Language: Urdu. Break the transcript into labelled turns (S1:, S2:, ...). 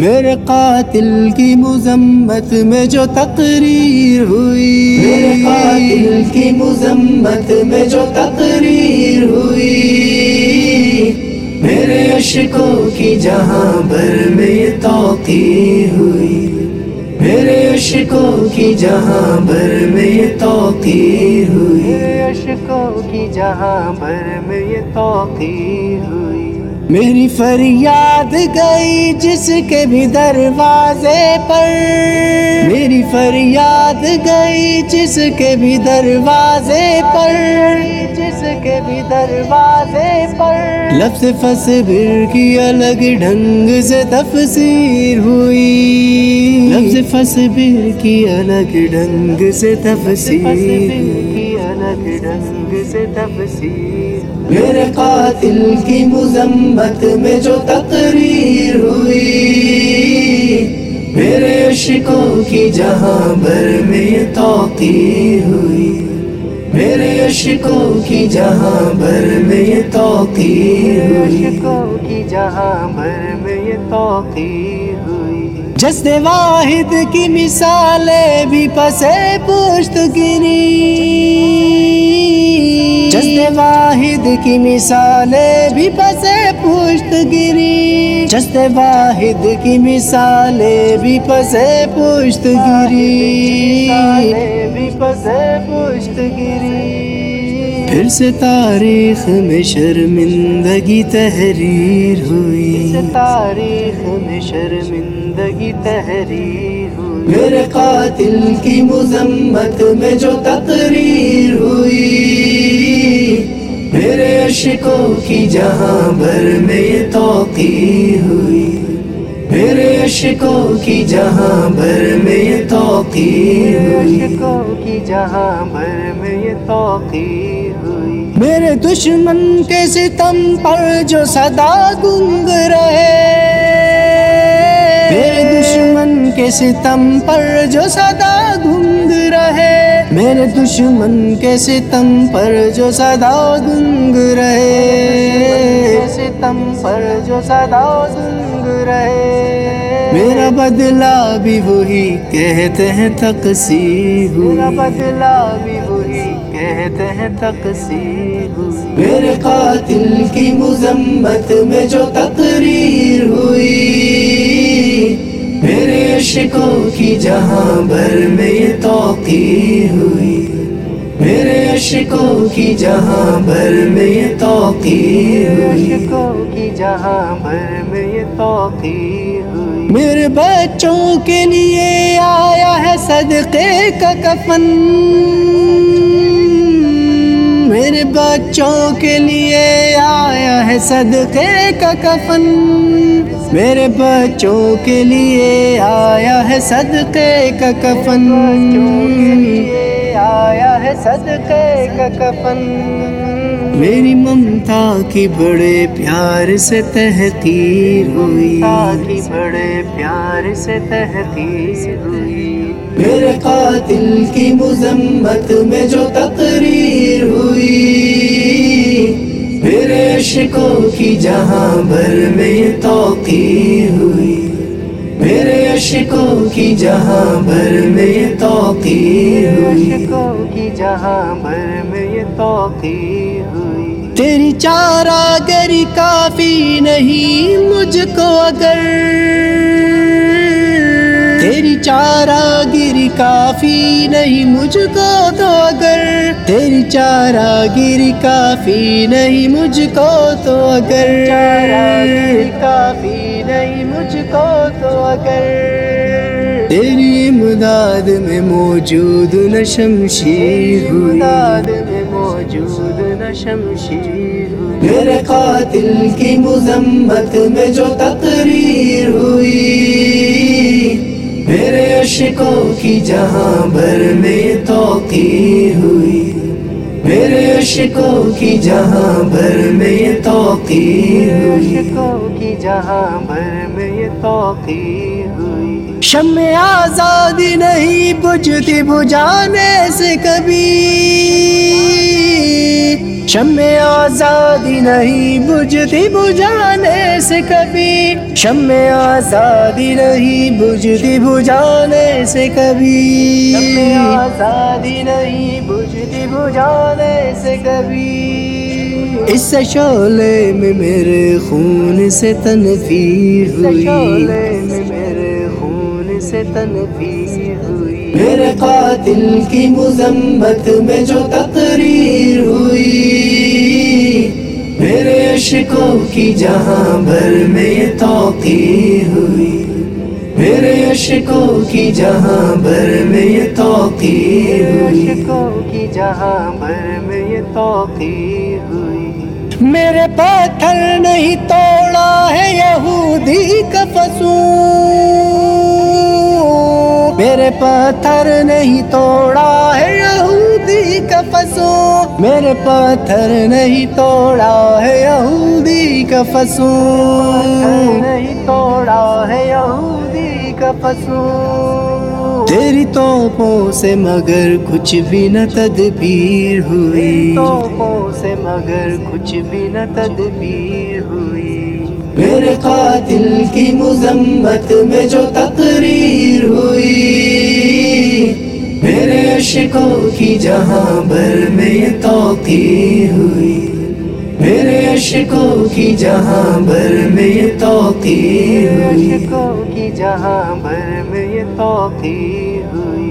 S1: میرے قاتل کی مذمت میں جو تقریر ہوئی۔ میرے قاتل کی مذمت میں جو تقریر ہوئی۔ میرے عشقوں کی جہاں بھر میں یہ توقیر ہوئی۔ میرے عشقوں کی جہاں بھر میں یہ توقیر ہوئی۔ میرے عشقوں کی جہاں بھر میں یہ توقیر ہوئی۔ میری فریاد گئی جس کے بھی دروازے پر۔ میری فریاد گئی جس کے بھی دروازے پر۔ جس کے بھی دروازے پر۔ لفظ فصبر کی الگ ڈھنگ سے تفسیر ہوئی۔ لفظ فصبر کی الگ ڈھنگ سے تفسیر کی الگ ڈھنگ سے تفسیر۔ میرے قاتل کی مذمت میں جو تقریر ہوئی میرے عشقوں کی جہاں بھر میں یہ توقیر ہوئی۔ میرے عشقوں کی جہاں بھر میں یہ توقیر ہوئی۔ عشقوں کی جہاں بھر میں یہ توقیر۔ ہوئی جس واحد کی مثالیں بھی پسے پشت گری جس واحد کی مثالیں بھی پسے پشت گری جس واحد کی مثالیں بھی پسے پشت گری بھی پسے پشت گری پھر سے تاریخ میں شرمندگی تحریر ہوئی۔ تاریخ میں شرمندگی تحریر ہوئی۔ میرے قاتل کی مذمت میں جو تقریر ہوئی۔ میرے عشقوں کی جہاں بھر میں یہ توقیر ہوئی۔ میرے عشقوں کی جہاں بھر میں یہ توقیر ہوئی۔ عشقوں کی جہاں بھر میں یہ توقیر ہوئی۔ میرے دشمن کے ستم پر جو صدا گنگ رہے۔ میرے دشمن کے ستم پر جو صدا گنگ رہے۔ میرے دشمن کے ستم پر جو صدا گنگ رہے ستم پر جو صدا گنگ رہے۔ میرا بدلہ بھی وہی کہتے ہیں تقسیم۔ میرا بدلہ بھی کہتے ہیں تقسیم۔ میرے قاتل کی مذمت میں جو تقریر ہوئی میرے عشقوں کی جہاں بھر میں یہ توقیر ہوئی۔ میرے عشقوں کی جہاں بھر میں یہ توقیر ہوئی۔ عشقوں کی جہاں بھر میں یہ توقیر ہوئی۔ میرے بچوں کے لیے آیا ہے صدقے کا کفن۔ بچوں کے لیے آیا ہے صدقے کا کفن۔ میرے بچوں کے لیے آیا ہے صدقے کا کفن۔ آیا ہے صدقے کا کفن۔ میری ممتا کی بڑے پیار سے تحقیر ہوئی۔ کی بڑے پیار سے تحقیر ہوئی۔ میرے قاتل کی مذمت میں جو تقریر ہوئی۔ میرے عشقوں کی جہاں بھر میں توقیر ہوئی۔ میرے عشقوں کی جہاں بھر میں یہ توقیر ہوئی۔ کی جہاں بھر میں یہ توقیر ہوئی۔ تیری چارہ گری کافی نہیں مجھ کو اگر۔ چارہ گری کافی نہیں، مجھ کو تو اگر تیری چارہ گری کافی نہیں، مجھ کو تو اگر کافی نہیں، مجھ کو تو اگر تیری امداد میں موجود نہ شمشیر امداد میں موجود نہ شمشیر میرے قاتل کی مذمت میں جو تقریر ہوئی۔ میرے عشقوں کی جہاں بھر میں یہ توقیر ہوئی۔ میرے عشقوں کی جہاں بھر میں یہ توقیر ہوئی۔ کی جہاں بھر میں یہ توقیر ہوئی۔ شم آزادی نہیں بجھتی بجھانے سے کبھی۔ شم آزادی نہیں بجھتی بجھانے سے کبھی۔ شم آزادی نہیں بجھتی بجھانے سے کبھی۔ شم آزادی نہیں بجھتی بجھانے سے کبھی۔ اس شعلے میں میرے خون سے تنفیر ہوئی۔ میں میرے خون سے تنفیر میرے قاتل کی مذمت میں جو تقریر ہوئی میرے عشقوں کی جہاں بھر میں یہ توقیر ہوئی۔ میرے عشقوں کی جہاں بھر میں یہ توقیر ہوئی۔ عشقوں کی جہاں بھر میں یہ توقیر ہوئی۔ میرے پتھر نہیں توڑا ہے یہودی کا میرے پتھر نہیں توڑا ہے یہودی کا فسوں میرے پتھر نہیں توڑا ہے یہودی کا فسوں نہیں توڑا ہے یہودی کا فسوں تیری توپوں سے مگر کچھ بھی نہ تدبیر ہوئی۔ توپوں سے مگر کچھ بھی نہ تدبیر ہوئی۔ میرے قاتل کی مذمت میں جو تقریر ہوئی۔ کو کی جہاں بھر میں یہ ہوئی۔ میرے عشقوں کی جہاں بھر میں یہ توقی ہوئی۔ عشقوں کی جہاں بھر میں یہ توقی ہوئی۔